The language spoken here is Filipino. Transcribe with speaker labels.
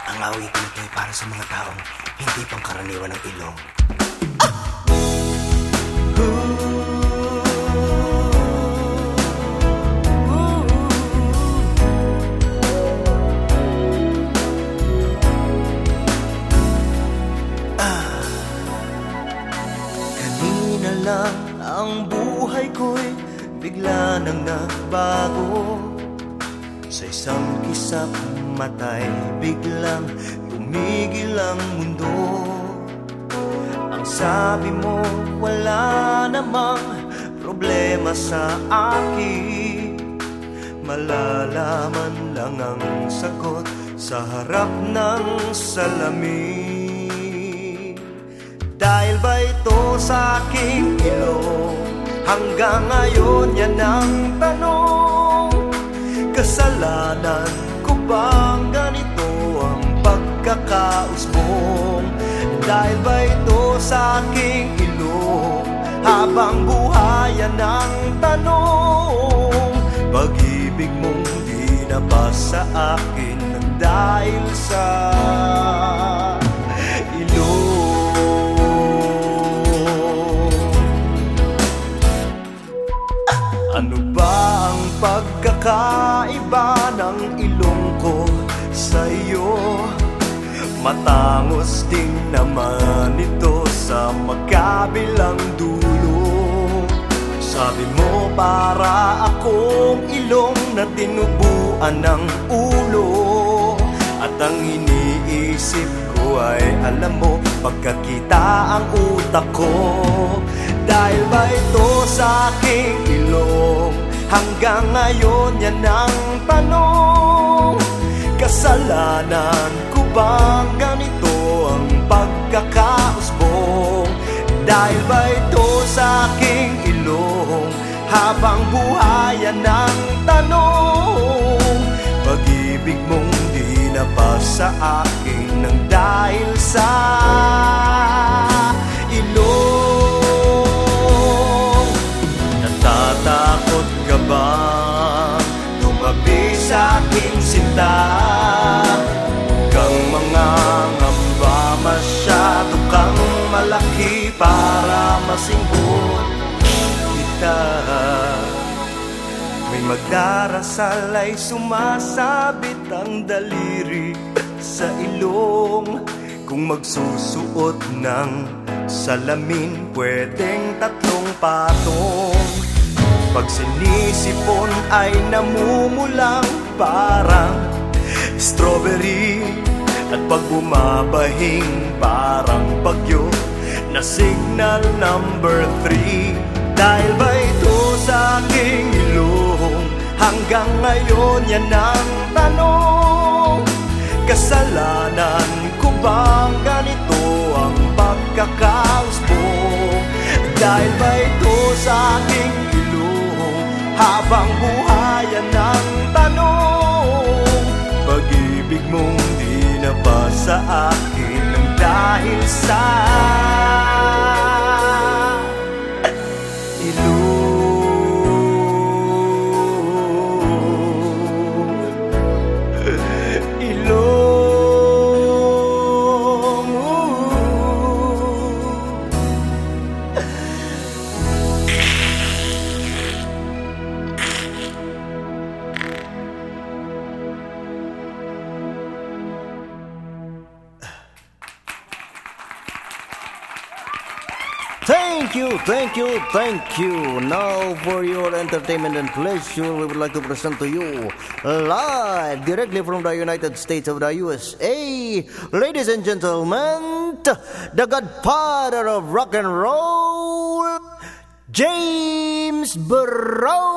Speaker 1: Ang awitin ito ay para sa mga taong hindi pangkaraniwan ng ilong. Kanina lang ang buhay ko'y bigla nang nagbago Sa isang kisap matay biglang tumigil ang mundo. Ang sabi mo wala namang problema sa akin. Malalaman lang ang sagot sa harap ng salamin. Dahil ba ito sa aking ilong? Hanggang ngayon yan ang tanong Kasalanan ko bang ganito ang pagkakausbong Dahil ba ito sa aking ilong? Habang buhayan ang tanong Pag-ibig mong di na ba sa akin dahil sa ang pagkakaiba ng ilong ko sa iyo? Matangos din naman ito sa magkabilang dulo Sabi mo para akong ilong na tinubuan ng ulo At ang iniisip ko ay alam mo Pagkakita ang utak ko Dahil ba ito sa aking Hanggang ngayon yan ang tanong. Kasalanan ko bang ganito ang pagkakausbong? Dahil ba ito sa aking ilong? Habang buhayan ang tanong. Pag-ibig mong di na ba sa akin Nang dahil sa malaki Para masinghot kita. May magdarasal ay sumasabit ang daliri sa ilong. Kung magsusuot ng salamin Pwedeng tatlong patong. Pag sinisipon ay namumulang parang strawberry. At pag bumabahing parang bagyo Na signal number three. Dahil ba ito sa aking ilong Hanggang ngayon yan ang tanong. Kasalanan ko bang ganito ang pagkakausbong Dahil ba ito sa aking ilong Habang buhayan ang tanong. Pag-ibig mong di na ba sa akin Nang dahil sa
Speaker 2: Thank you, thank you, thank you. Now, for your entertainment and pleasure, we would like to present to you live directly from the United States of the USA, ladies and gentlemen, the godfather of rock and roll, James Brownie.